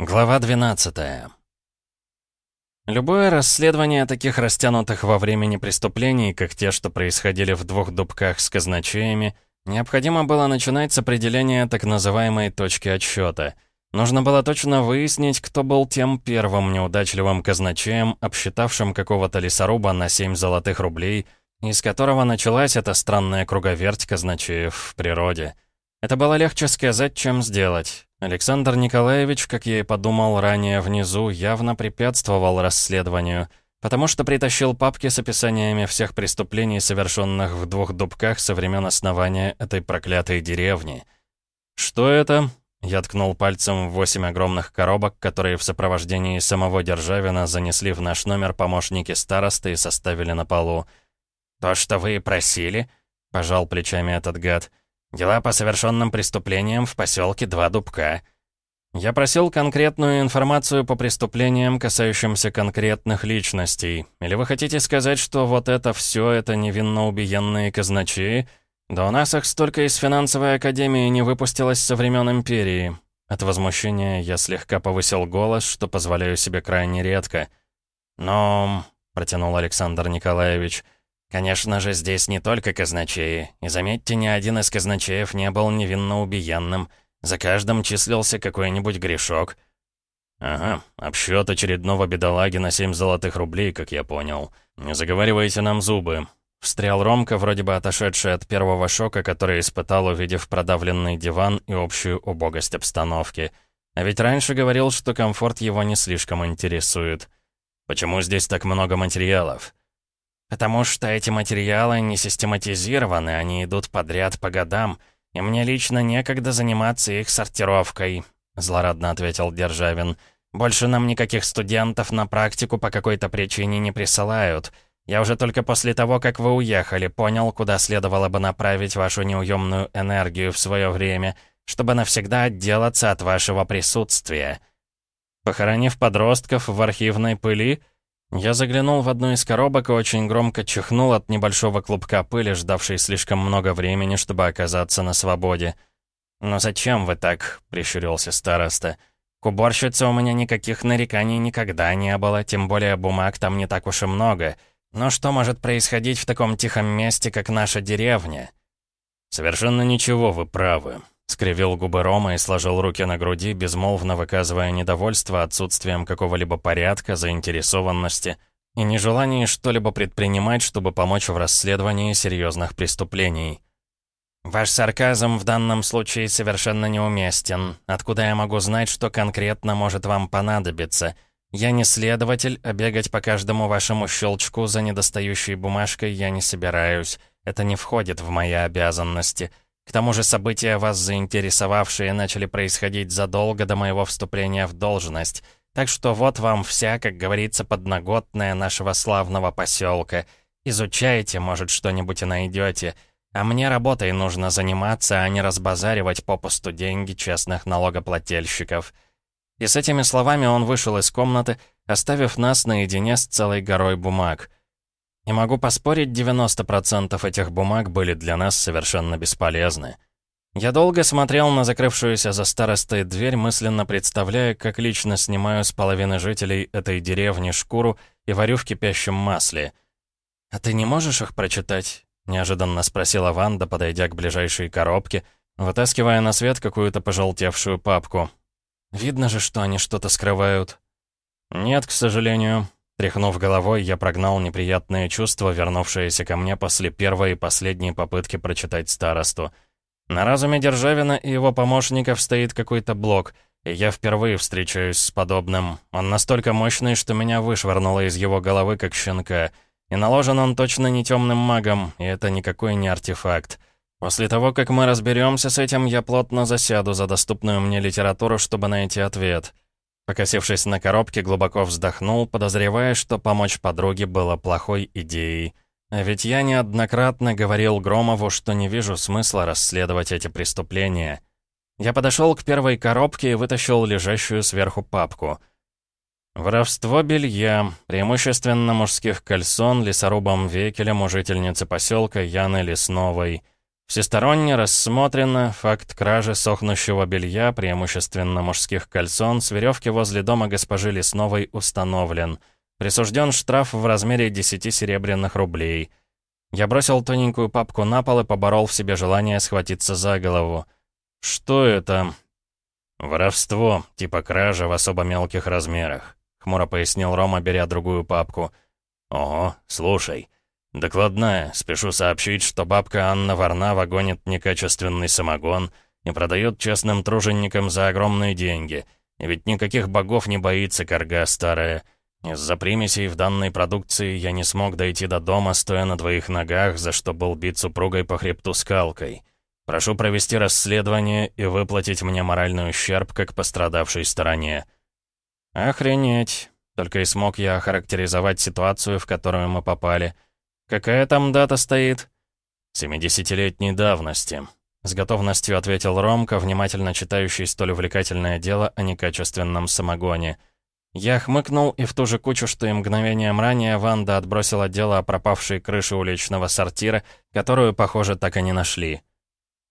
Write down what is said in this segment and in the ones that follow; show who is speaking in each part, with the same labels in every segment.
Speaker 1: Глава 12 Любое расследование таких растянутых во времени преступлений, как те, что происходили в двух дубках с казначеями, необходимо было начинать с определения так называемой точки отсчета. Нужно было точно выяснить, кто был тем первым неудачливым казначеем, обсчитавшим какого-то лесоруба на 7 золотых рублей, из которого началась эта странная круговерть казначеев в природе. Это было легче сказать, чем сделать. Александр Николаевич, как я и подумал ранее внизу, явно препятствовал расследованию, потому что притащил папки с описаниями всех преступлений, совершенных в двух дубках со времен основания этой проклятой деревни. «Что это?» Я ткнул пальцем в восемь огромных коробок, которые в сопровождении самого Державина занесли в наш номер помощники старосты и составили на полу.
Speaker 2: «То, что вы просили?» — пожал плечами этот гад — Дела по совершенным преступлениям в поселке Два Дубка.
Speaker 1: Я просил конкретную информацию по преступлениям, касающимся конкретных личностей. Или вы хотите сказать, что вот это все это невинно убиенные казначеи? Да у нас их столько из финансовой академии не выпустилось со времен империи. От возмущения я слегка повысил голос, что позволяю себе крайне редко.
Speaker 2: «Но...» — протянул Александр Николаевич — Конечно же, здесь не только казначеи. И заметьте, ни один из казначеев не был невинно убиенным. За каждым числился какой-нибудь грешок.
Speaker 1: «Ага, обсчет очередного бедолаги на семь золотых рублей, как я понял. Не заговаривайте нам зубы». Встрял Ромка, вроде бы отошедший от первого шока, который испытал, увидев продавленный диван и общую убогость обстановки. А ведь раньше говорил, что комфорт его не слишком интересует. «Почему здесь так много материалов?»
Speaker 2: «Потому что эти материалы не систематизированы, они идут подряд по годам, и мне лично некогда заниматься их сортировкой», — злорадно ответил Державин. «Больше нам никаких студентов на практику по какой-то причине не присылают. Я уже только после того, как вы уехали, понял, куда следовало бы направить вашу неуемную энергию в свое время, чтобы навсегда отделаться от вашего присутствия».
Speaker 1: «Похоронив подростков в архивной пыли», я заглянул в одну из коробок и очень громко чихнул от небольшого клубка пыли, ждавшей слишком много времени, чтобы оказаться на свободе.
Speaker 2: «Но зачем вы так?» — прищурился староста. «К уборщице у меня никаких нареканий никогда не было, тем более бумаг там не так уж и много. Но что может происходить в таком тихом месте, как наша деревня?»
Speaker 1: «Совершенно ничего, вы правы», Скривил губы Рома и сложил руки на груди, безмолвно выказывая недовольство отсутствием какого-либо порядка, заинтересованности и нежелание что-либо предпринимать, чтобы помочь в расследовании серьезных преступлений.
Speaker 2: «Ваш сарказм в данном случае совершенно неуместен. Откуда я могу знать, что конкретно может вам понадобиться? Я не следователь, а бегать по каждому вашему щелчку за недостающей бумажкой я не собираюсь. Это не входит в мои обязанности». К тому же события, вас заинтересовавшие, начали происходить задолго до моего вступления в должность. Так что вот вам вся, как говорится, подноготная нашего славного поселка. Изучайте, может, что-нибудь и найдете. А мне работой нужно заниматься, а не разбазаривать попусту деньги честных налогоплательщиков». И с этими словами он вышел из комнаты, оставив нас наедине с целой горой бумаг — и могу поспорить, 90% этих бумаг были для нас совершенно бесполезны. Я долго смотрел на закрывшуюся за старостой дверь, мысленно представляя, как лично снимаю с половины жителей этой деревни шкуру и варю в кипящем масле. «А ты не можешь их прочитать?» — неожиданно спросила Ванда, подойдя к ближайшей коробке, вытаскивая на свет какую-то пожелтевшую папку. «Видно же, что они что-то скрывают». «Нет, к сожалению», Тряхнув головой, я прогнал неприятное чувство, вернувшееся ко мне после первой и последней попытки прочитать старосту. На разуме Державина и его помощников стоит какой-то блок, и я впервые встречаюсь с подобным. Он настолько мощный, что меня вышвырнуло из его головы, как щенка. И наложен он точно не темным магом, и это никакой не артефакт. После того, как мы разберемся с этим, я плотно засяду за доступную мне литературу, чтобы найти ответ. Покосившись на коробке, глубоко вздохнул, подозревая, что помочь подруге было плохой идеей. А ведь я неоднократно говорил Громову, что не вижу смысла расследовать эти преступления. Я подошел к первой коробке и вытащил лежащую сверху папку. Воровство белья, преимущественно мужских кальсон, лесорубом Векелем у жительницы поселка Яны Лесновой.
Speaker 1: Всесторонне рассмотрено факт кражи сохнущего белья, преимущественно мужских кальсон, с веревки возле дома госпожи Лесновой установлен. Присужден штраф в размере 10 серебряных рублей. Я бросил тоненькую папку на пол и поборол в себе желание схватиться за голову. «Что это?» «Воровство, типа кража в особо мелких размерах», — хмуро пояснил Рома, беря другую папку. «Ого, слушай. Докладная. Спешу сообщить, что бабка Анна Варнава гонит некачественный самогон и продает честным труженикам за огромные деньги. И ведь никаких богов не боится корга старая. Из-за примесей в данной продукции я не смог дойти до дома, стоя на двоих ногах, за что был бит супругой по хребту скалкой». Прошу провести расследование и выплатить мне моральный ущерб как пострадавшей стороне». «Охренеть!» Только и смог я охарактеризовать ситуацию, в которую мы попали. «Какая там дата стоит?» «Семидесятилетней давности», — с готовностью ответил Ромка, внимательно читающий столь увлекательное дело о некачественном самогоне. Я хмыкнул, и в ту же кучу, что и мгновением ранее, Ванда отбросила дело о пропавшей крыше уличного сортира, которую, похоже, так и не нашли.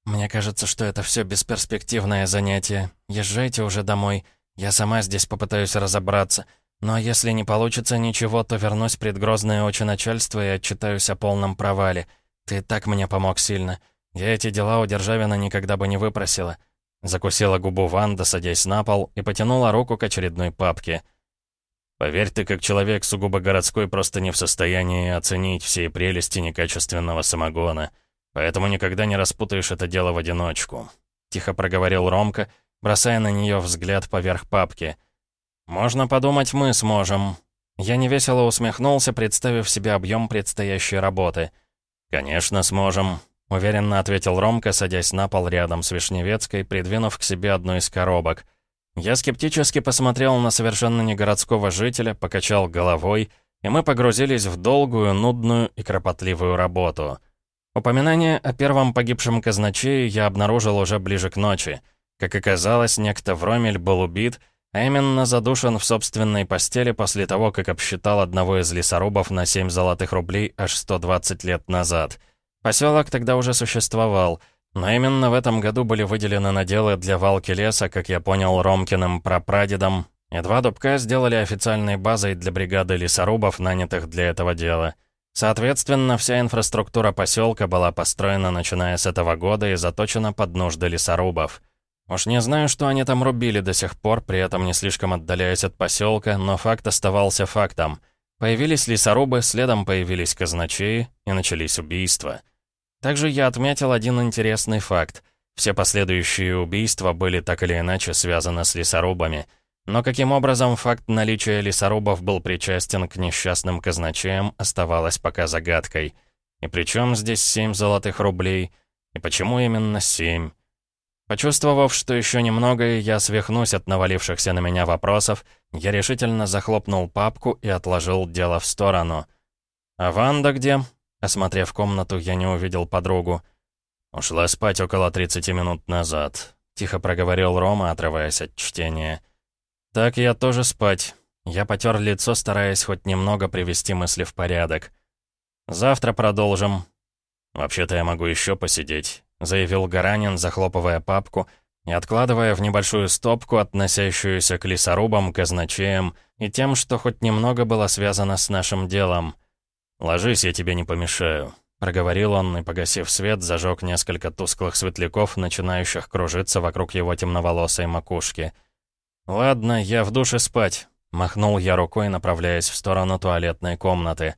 Speaker 1: «Мне кажется, что это все бесперспективное занятие. Езжайте уже домой. Я сама здесь попытаюсь разобраться. Но если не получится ничего, то вернусь пред грозное очи начальства и отчитаюсь о полном провале. Ты так мне помог сильно. Я эти дела у Державина никогда бы не выпросила». Закусила губу Ванда, садясь на пол, и потянула руку к очередной папке. «Поверь, ты как человек сугубо городской просто не в состоянии оценить все прелести некачественного самогона». Поэтому никогда не распутаешь это дело в одиночку», — тихо проговорил Ромка, бросая на нее взгляд поверх папки. «Можно подумать, мы сможем». Я невесело усмехнулся, представив себе объем предстоящей работы. «Конечно, сможем», — уверенно ответил Ромка, садясь на пол рядом с Вишневецкой, придвинув к себе одну из коробок. Я скептически посмотрел на совершенно негородского жителя, покачал головой, и мы погрузились в долгую, нудную и кропотливую работу — Упоминание о первом погибшем казначее я обнаружил уже ближе к ночи. Как оказалось, некто Вромель был убит, а задушен в собственной постели после того, как обсчитал одного из лесорубов на 7 золотых рублей аж 120 лет назад. Поселок тогда уже существовал, но именно в этом году были выделены наделы для валки леса, как я понял, Ромкиным прапрадедом, и два дубка сделали официальной базой для бригады лесорубов, нанятых для этого дела — Соответственно, вся инфраструктура поселка была построена начиная с этого года и заточена под нужды лесорубов. Уж не знаю, что они там рубили до сих пор, при этом не слишком отдаляясь от поселка, но факт оставался фактом. Появились лесорубы, следом появились казначеи, и начались убийства. Также я отметил один интересный факт. Все последующие убийства были так или иначе связаны с лесорубами — но каким образом факт наличия лесорубов был причастен к несчастным казначеям, оставалось пока загадкой. И при чем здесь семь золотых рублей? И почему именно семь? Почувствовав, что еще немного, я свихнусь от навалившихся на меня вопросов, я решительно захлопнул папку и отложил дело в сторону. «А Ванда где?» Осмотрев комнату, я не увидел подругу. «Ушла спать около 30 минут назад», — тихо проговорил Рома, отрываясь от чтения. «Так я тоже спать». Я потер лицо, стараясь хоть немного привести мысли в порядок. «Завтра продолжим». «Вообще-то я могу еще посидеть», — заявил Гаранин, захлопывая папку и откладывая в небольшую стопку, относящуюся к лесорубам, казначеям и тем, что хоть немного было связано с нашим делом. «Ложись, я тебе не помешаю», — проговорил он и, погасив свет, зажег несколько тусклых светляков, начинающих кружиться вокруг его темноволосой макушки — «Ладно, я в душе спать», — махнул я рукой, направляясь в сторону туалетной комнаты.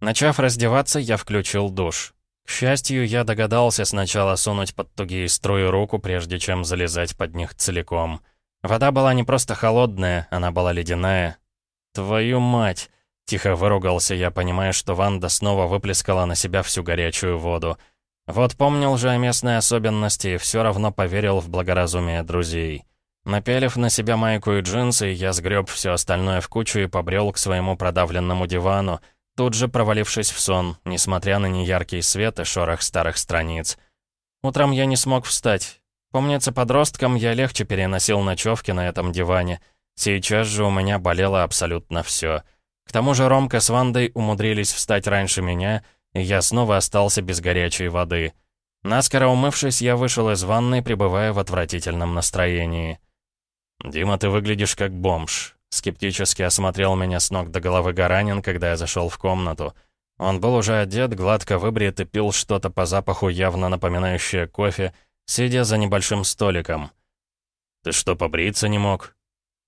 Speaker 1: Начав раздеваться, я включил душ. К счастью, я догадался сначала сунуть под тугие струи руку, прежде чем залезать под них целиком. Вода была не просто холодная, она была ледяная. «Твою мать!» — тихо выругался я, понимая, что Ванда снова выплескала на себя всю горячую воду. Вот помнил же о местной особенности и все равно поверил в благоразумие друзей. Напялив на себя майку и джинсы, я сгреб все остальное в кучу и побрел к своему продавленному дивану, тут же провалившись в сон, несмотря на неяркий свет и шорох старых страниц. Утром я не смог встать. Помнится, подростком я легче переносил ночевки на этом диване. Сейчас же у меня болело абсолютно все. К тому же Ромка с Вандой умудрились встать раньше меня, и я снова остался без горячей воды. Наскоро умывшись, я вышел из ванной, пребывая в отвратительном настроении. «Дима, ты выглядишь как бомж», — скептически осмотрел меня с ног до головы Гаранин, когда я зашел в комнату. Он был уже одет, гладко выбрит и пил что-то по запаху, явно напоминающее кофе, сидя за небольшим столиком. «Ты что, побриться не мог?»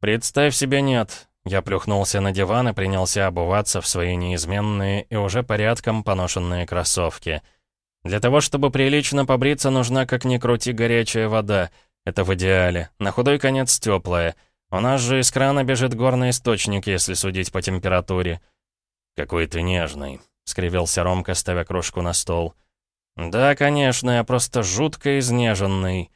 Speaker 1: «Представь себе, нет». Я плюхнулся на диван и принялся обуваться в свои неизменные и уже порядком поношенные кроссовки. Для того, чтобы прилично побриться, нужна, как ни крути, горячая вода. Это в идеале. На худой конец теплая. У нас же из крана бежит горный источник, если судить по температуре. «Какой ты нежный», — скривился Ромка, ставя кружку на стол. «Да, конечно, я просто жутко изнеженный».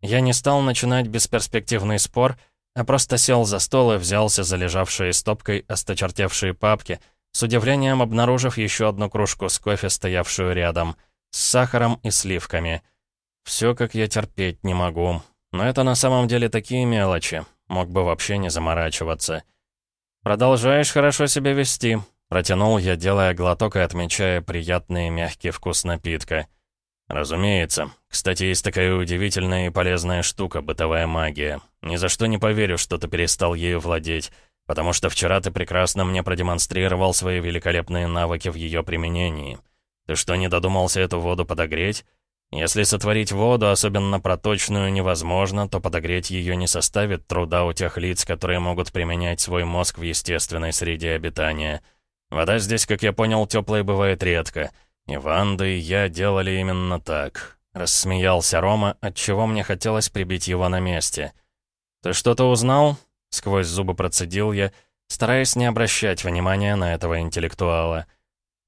Speaker 1: Я не стал начинать бесперспективный спор, а просто сел за стол и взялся за лежавшие стопкой осточертевшие папки, с удивлением обнаружив еще одну кружку с кофе, стоявшую рядом, с сахаром и сливками. Все, как я терпеть не могу. Но это на самом деле такие мелочи. Мог бы вообще не заморачиваться. «Продолжаешь хорошо себя вести», Протянул я, делая глоток и отмечая приятный мягкий вкус напитка. «Разумеется. Кстати, есть такая удивительная и полезная штука — бытовая магия. Ни за что не поверю, что ты перестал ею владеть, потому что вчера ты прекрасно мне продемонстрировал свои великолепные навыки в ее применении. Ты что, не додумался эту воду подогреть? Если сотворить воду, особенно проточную, невозможно, то подогреть ее не составит труда у тех лиц, которые могут применять свой мозг в естественной среде обитания». Вода здесь, как я понял, теплая бывает редко. И Ванда, и я делали именно так. Рассмеялся Рома, отчего мне хотелось прибить его на месте. «Ты что-то узнал?» — сквозь зубы процедил я, стараясь не обращать внимания на этого интеллектуала.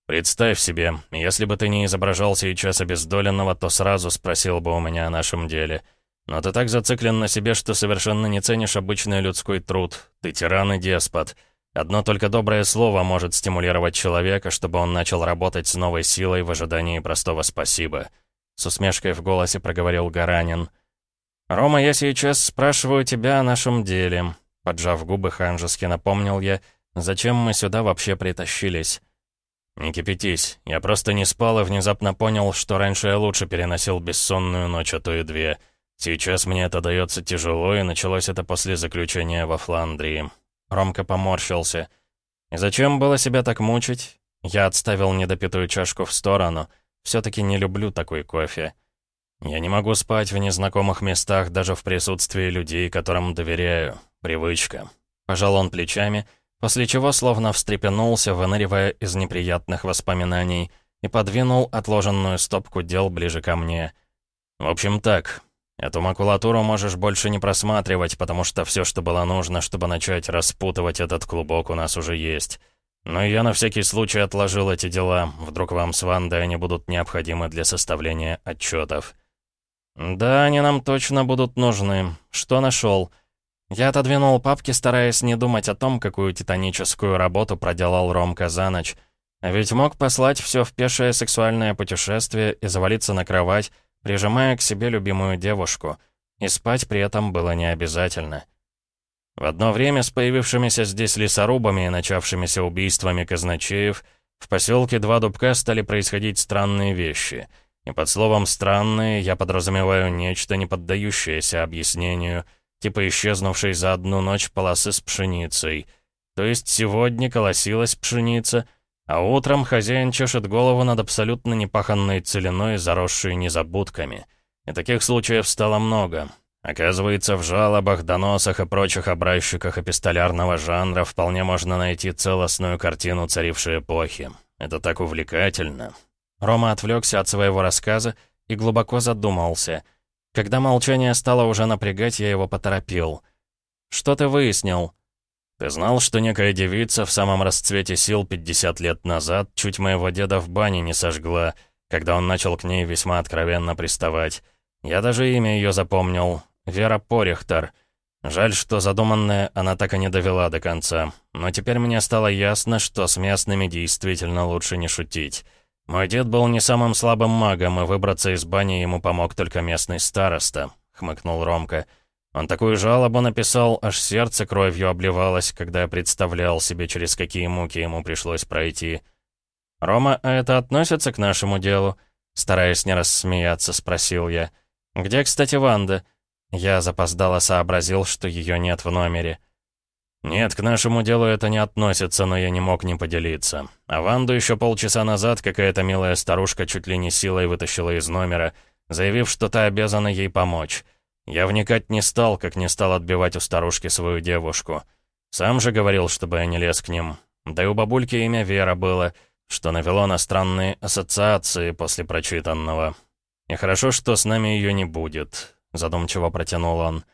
Speaker 1: «Представь себе, если бы ты не изображал сейчас обездоленного, то сразу спросил бы у меня о нашем деле. Но ты так зациклен на себе, что совершенно не ценишь обычный людской труд. Ты тиран и деспот». Одно только доброе слово может стимулировать человека, чтобы он начал работать с новой силой в ожидании простого «спасибо». С усмешкой в голосе проговорил Гаранин. «Рома, я сейчас спрашиваю тебя о нашем деле». Поджав губы, ханжески напомнил я, зачем мы сюда вообще притащились. «Не кипятись. Я просто не спал и внезапно понял, что раньше я лучше переносил бессонную ночь, а то и две. Сейчас мне это дается тяжело, и началось это после заключения во Фландрии. Ромка поморщился. «И зачем было себя так мучить?» Я отставил недопитую чашку в сторону. Все-таки не люблю такой кофе. Я не могу спать в незнакомых местах даже в присутствии людей, которым доверяю. Привычка. Пожал он плечами, после чего словно встрепенулся, выныривая из неприятных воспоминаний, и подвинул отложенную стопку дел ближе ко мне. В общем так, Эту макулатуру можешь больше не просматривать, потому что все, что было нужно, чтобы начать распутывать этот клубок, у нас уже есть. Но я на всякий случай отложил эти дела. Вдруг вам с Вандой они будут необходимы для составления отчетов. Да, они нам точно будут нужны. Что нашел? Я отодвинул папки, стараясь не думать о том, какую титаническую работу проделал Ромка за ночь. А ведь мог послать все в пешее сексуальное путешествие и завалиться на кровать, прижимая к себе любимую девушку, и спать при этом было не обязательно. В одно время с появившимися здесь лесорубами и начавшимися убийствами казначеев в поселке Два Дубка стали происходить странные вещи. И под словом «странные» я подразумеваю нечто, не поддающееся объяснению, типа исчезнувшей за одну ночь полосы с пшеницей. То есть сегодня колосилась пшеница — а утром хозяин чешет голову над абсолютно непаханной целиной, заросшей незабудками. И таких случаев стало много. Оказывается, в жалобах, доносах и прочих образчиках эпистолярного жанра вполне можно найти целостную картину царившей эпохи. Это так увлекательно. Рома отвлекся от своего рассказа и глубоко задумался. Когда молчание стало уже напрягать, я его поторопил. «Что ты выяснил?» Ты знал, что некая девица в самом расцвете сил 50 лет назад чуть моего деда в бане не сожгла, когда он начал к ней весьма откровенно приставать. Я даже имя ее запомнил. Вера Порихтер. Жаль, что задуманное она так и не довела до конца. Но теперь мне стало ясно, что с местными действительно лучше не шутить. Мой дед был не самым слабым магом, и выбраться из бани ему помог только местный староста, — хмыкнул Ромка. — он такую жалобу написал, аж сердце кровью обливалось, когда я представлял себе, через какие муки ему пришлось пройти. «Рома, а это относится к нашему делу?» Стараясь не рассмеяться, спросил я. «Где, кстати, Ванда?» Я запоздало сообразил, что ее нет в номере. «Нет, к нашему делу это не относится, но я не мог не поделиться. А Ванду еще полчаса назад какая-то милая старушка чуть ли не силой вытащила из номера, заявив, что та обязана ей помочь. Я вникать не стал, как не стал отбивать у старушки свою девушку. Сам же говорил, чтобы я не лез к ним. Да и у бабульки имя Вера было, что навело на странные ассоциации после прочитанного. И хорошо, что с нами ее не будет», — задумчиво протянул он.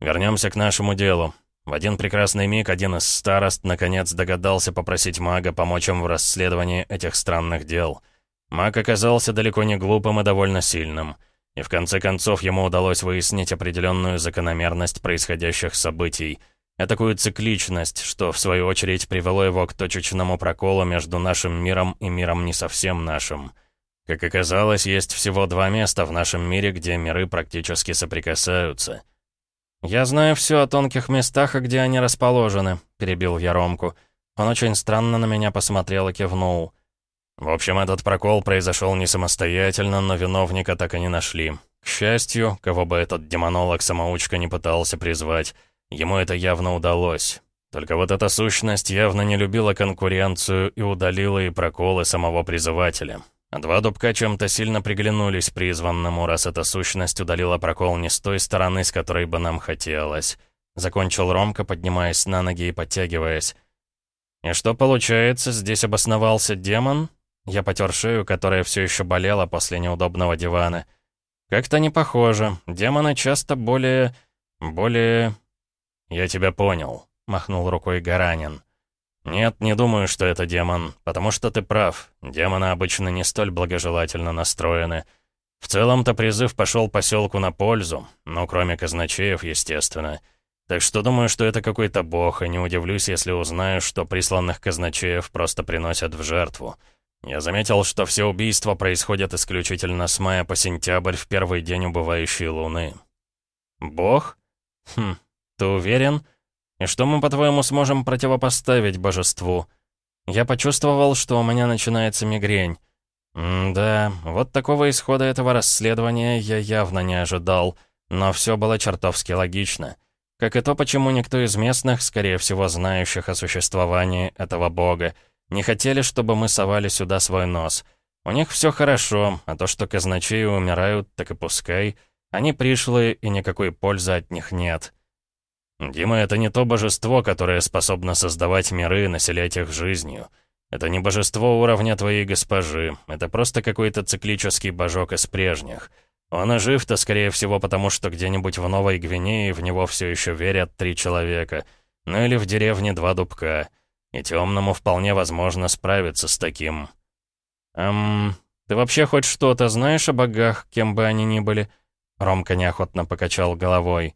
Speaker 1: «Вернемся к нашему делу. В один прекрасный миг один из старост наконец догадался попросить мага помочь им в расследовании этих странных дел. Маг оказался далеко не глупым и довольно сильным. И в конце концов ему удалось выяснить определенную закономерность происходящих событий, такую цикличность, что в свою очередь привело его к точечному проколу между нашим миром и миром не совсем нашим. Как оказалось, есть всего два места в нашем мире, где миры практически соприкасаются — «Я знаю все о тонких местах и где они расположены», — перебил я Ромку. Он очень странно на меня посмотрел и кивнул. В общем, этот прокол произошел не самостоятельно, но виновника так и не нашли. К счастью, кого бы этот демонолог-самоучка не пытался призвать, ему это явно удалось. Только вот эта сущность явно не любила конкуренцию и удалила и проколы самого призывателя. Два дубка чем-то сильно приглянулись призванному, раз эта сущность удалила прокол не с той стороны, с которой бы нам хотелось. Закончил Ромка, поднимаясь на ноги и подтягиваясь. «И что получается, здесь обосновался демон?» Я потер шею, которая все еще болела после неудобного дивана. «Как-то не похоже. Демоны часто более... более...» «Я тебя понял», — махнул рукой Гаранин. «Нет, не думаю, что это демон, потому что ты прав. Демоны обычно не столь благожелательно настроены. В целом-то призыв пошел поселку на пользу, но кроме казначеев, естественно. Так что думаю, что это какой-то бог, и не удивлюсь, если узнаю, что присланных казначеев просто приносят в жертву. Я заметил, что все убийства происходят исключительно с мая по сентябрь в первый день убывающей луны». «Бог? Хм, ты уверен?» И что мы, по-твоему, сможем противопоставить божеству? Я почувствовал, что у меня начинается мигрень. М-да, вот такого исхода этого расследования я явно не ожидал, но все было чертовски логично. Как и то, почему никто из местных, скорее всего, знающих о существовании этого бога, не хотели, чтобы мы совали сюда свой нос. У них все хорошо, а то, что казначеи умирают, так и пускай. Они пришлые, и никакой пользы от них нет. «Дима, это не то божество, которое способно создавать миры и населять их жизнью. Это не божество уровня твоей госпожи, это просто какой-то циклический божок из прежних. Он и жив-то, скорее всего, потому что где-нибудь в Новой Гвинее в него все еще верят три человека, ну или в деревне два дубка. И темному вполне возможно справиться с таким». «Эм, ты вообще хоть что-то знаешь о богах, кем бы они ни были?» Ромка неохотно покачал головой.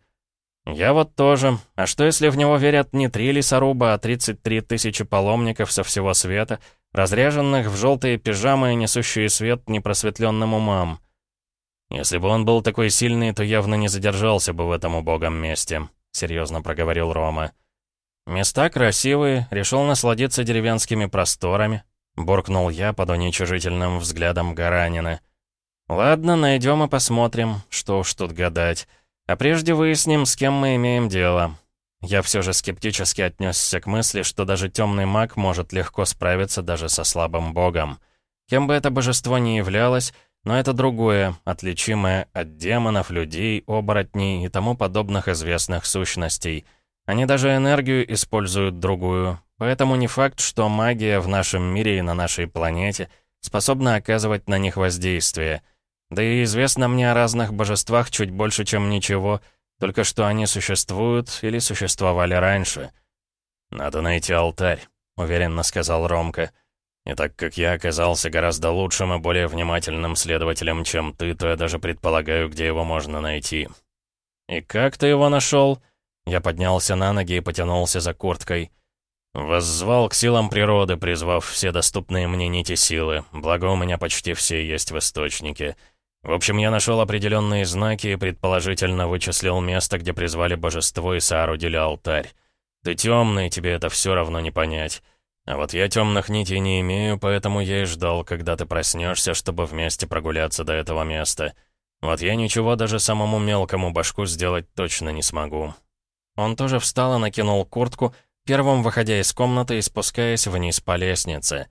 Speaker 1: «Я вот тоже. А что, если в него верят не три лесоруба, а 33 тысячи паломников со всего света, разряженных в желтые пижамы и несущие свет непросветленным умам?» «Если бы он был такой сильный, то явно не задержался бы в этом убогом месте», — серьезно проговорил Рома. «Места красивые, решил насладиться деревенскими просторами», — буркнул я под уничижительным взглядом Гаранина. «Ладно, найдем и посмотрим, что уж тут гадать». А прежде выясним, с кем мы имеем дело. Я все же скептически отнесся к мысли, что даже темный маг может легко справиться даже со слабым богом. Кем бы это божество ни являлось, но это другое, отличимое от демонов, людей, оборотней и тому подобных известных сущностей. Они даже энергию используют другую, поэтому не факт, что магия в нашем мире и на нашей планете способна оказывать на них воздействие — да и известно мне о разных божествах чуть больше, чем ничего, только что они существуют или существовали раньше. «Надо найти алтарь», — уверенно сказал Ромка. «И так как я оказался гораздо лучшим и более внимательным следователем, чем ты, то я даже предполагаю, где его можно найти». «И как ты его нашел?» Я поднялся на ноги и потянулся за курткой. Воззвал к силам природы, призвав все доступные мне нити силы, благо у меня почти все есть в источнике. В общем, я нашел определенные знаки и предположительно вычислил место, где призвали божество и соорудили алтарь. Ты темный, тебе это все равно не понять. А вот я темных нитей не имею, поэтому я и ждал, когда ты проснешься, чтобы вместе прогуляться до этого места. Вот я ничего даже самому мелкому башку сделать точно не смогу». Он тоже встал и накинул куртку, первым выходя из комнаты и спускаясь вниз по лестнице.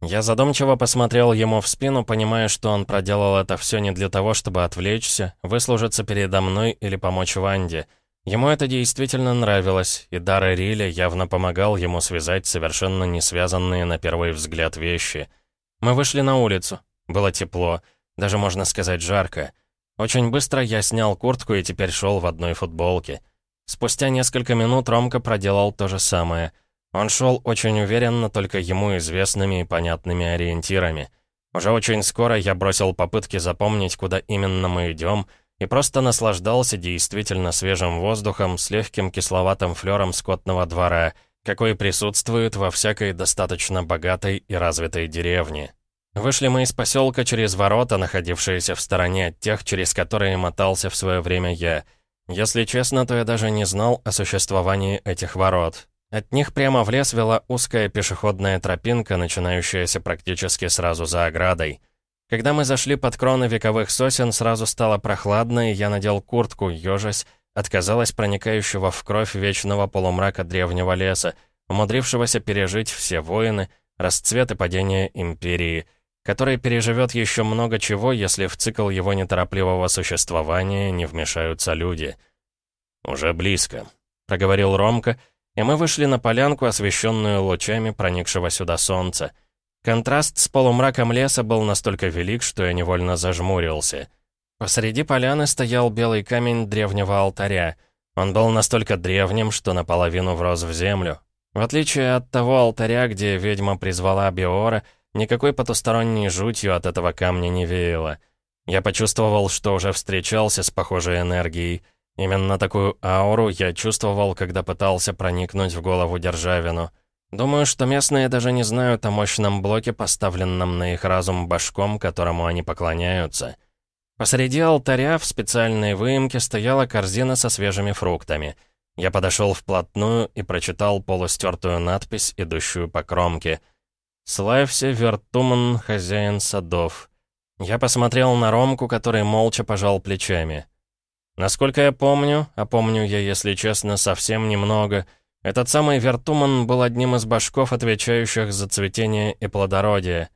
Speaker 1: Я задумчиво посмотрел ему в спину, понимая, что он проделал это все не для того, чтобы отвлечься, выслужиться передо мной или помочь Ванде. Ему это действительно нравилось, и дар Риля явно помогал ему связать совершенно не связанные на первый взгляд вещи. Мы вышли на улицу. Было тепло, даже можно сказать жарко. Очень быстро я снял куртку и теперь шел в одной футболке. Спустя несколько минут Ромка проделал то же самое. Он шел очень уверенно, только ему известными и понятными ориентирами. Уже очень скоро я бросил попытки запомнить, куда именно мы идем, и просто наслаждался действительно свежим воздухом с легким кисловатым флером скотного двора, какой присутствует во всякой достаточно богатой и развитой деревне. Вышли мы из поселка через ворота, находившиеся в стороне от тех, через которые мотался в свое время я. Если честно, то я даже не знал о существовании этих ворот. От них прямо в лес вела узкая пешеходная тропинка, начинающаяся практически сразу за оградой. Когда мы зашли под кроны вековых сосен, сразу стало прохладно, и я надел куртку, ежась, отказалась проникающего в кровь вечного полумрака древнего леса, умудрившегося пережить все войны, расцвет и падение империи — который переживет еще много чего, если в цикл его неторопливого существования не вмешаются люди. «Уже близко», — проговорил Ромка, и мы вышли на полянку, освещенную лучами проникшего сюда солнца. Контраст с полумраком леса был настолько велик, что я невольно зажмурился. Посреди поляны стоял белый камень древнего алтаря. Он был настолько древним, что наполовину врос в землю. В отличие от того алтаря, где ведьма призвала Биора, Никакой потусторонней жутью от этого камня не веяло. Я почувствовал, что уже встречался с похожей энергией. Именно такую ауру я чувствовал, когда пытался проникнуть в голову Державину. Думаю, что местные даже не знают о мощном блоке, поставленном на их разум башком, которому они поклоняются. Посреди алтаря в специальной выемке стояла корзина со свежими фруктами. Я подошел вплотную и прочитал полустертую надпись, идущую по кромке — «Славься, Вертуман, хозяин садов». Я посмотрел на Ромку, который молча пожал плечами. Насколько я помню, а помню я, если честно, совсем немного, этот самый Вертуман был одним из башков, отвечающих за цветение и плодородие,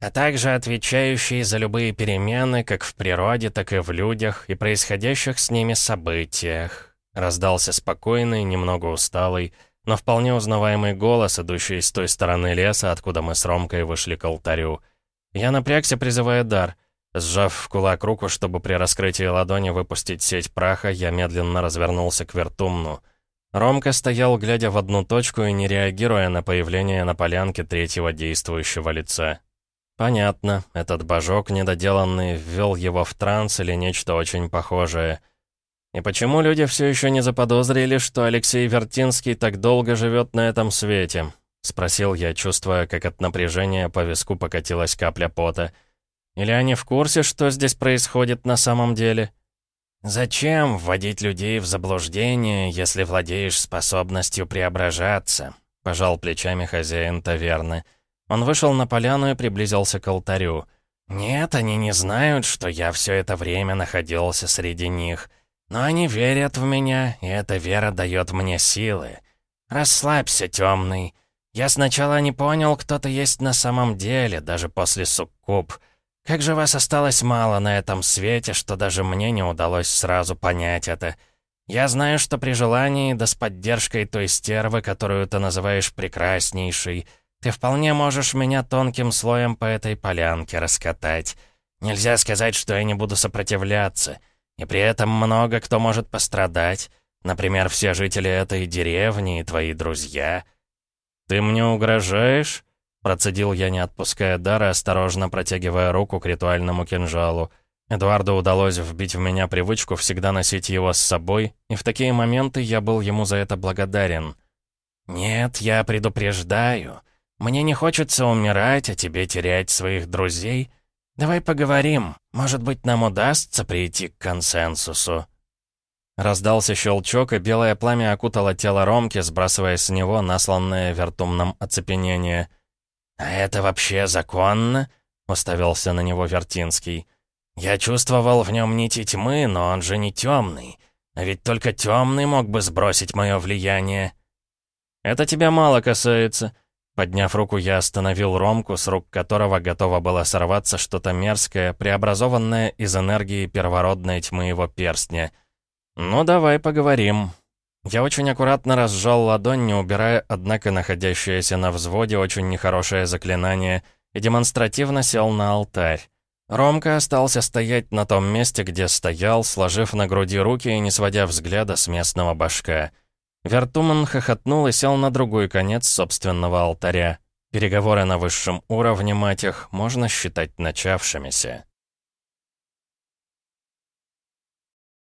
Speaker 1: а также отвечающий за любые перемены как в природе, так и в людях и происходящих с ними событиях. Раздался спокойный, немного усталый, но вполне узнаваемый голос, идущий с той стороны леса, откуда мы с Ромкой вышли к алтарю. Я напрягся, призывая дар. Сжав в кулак руку, чтобы при раскрытии ладони выпустить сеть праха, я медленно развернулся к вертумну. Ромка стоял, глядя в одну точку и не реагируя на появление на полянке третьего действующего лица. Понятно, этот божок недоделанный ввел его в транс или нечто очень похожее — и почему люди все еще не заподозрили, что Алексей Вертинский так долго живет на этом свете? Спросил я, чувствуя, как от напряжения по виску покатилась капля пота. Или они в курсе, что здесь происходит на самом деле? «Зачем вводить людей в заблуждение, если владеешь способностью преображаться?» — пожал плечами хозяин таверны. Он вышел на поляну и приблизился к алтарю. «Нет, они не знают, что я все это время находился среди них». Но они верят в меня, и эта вера дает мне силы. Расслабься, темный. Я сначала не понял, кто ты есть на самом деле, даже после суккуб. Как же вас осталось мало на этом свете, что даже мне не удалось сразу понять это. Я знаю, что при желании, да с поддержкой той стервы, которую ты называешь прекраснейшей, ты вполне можешь меня тонким слоем по этой полянке раскатать. Нельзя сказать, что я не буду сопротивляться». И при этом много кто может пострадать. Например, все жители этой деревни и твои друзья. «Ты мне угрожаешь?» Процедил я, не отпуская дара, осторожно протягивая руку к ритуальному кинжалу. Эдуарду удалось вбить в меня привычку всегда носить его с собой, и в такие моменты я был ему за это благодарен. «Нет, я предупреждаю. Мне не хочется умирать, а тебе терять своих друзей. Давай поговорим. Может быть, нам удастся прийти к консенсусу». Раздался щелчок, и белое пламя окутало тело Ромки, сбрасывая с него насланное вертумном оцепенение.
Speaker 2: «А это вообще законно?» — уставился на него Вертинский. «Я чувствовал в нем нити тьмы, но он же не темный. А ведь только темный мог бы сбросить мое влияние».
Speaker 1: «Это тебя мало касается». Подняв руку, я остановил Ромку, с рук которого готово было сорваться что-то мерзкое, преобразованное из энергии первородной тьмы его перстня. «Ну, давай поговорим». Я очень аккуратно разжал ладонь, не убирая, однако, находящееся на взводе очень нехорошее заклинание, и демонстративно сел на алтарь. Ромка остался стоять на том месте, где стоял, сложив на груди руки и не сводя взгляда с местного башка. Вертуман хохотнул и сел на другой конец собственного алтаря. Переговоры на высшем уровне, мать их, можно считать начавшимися.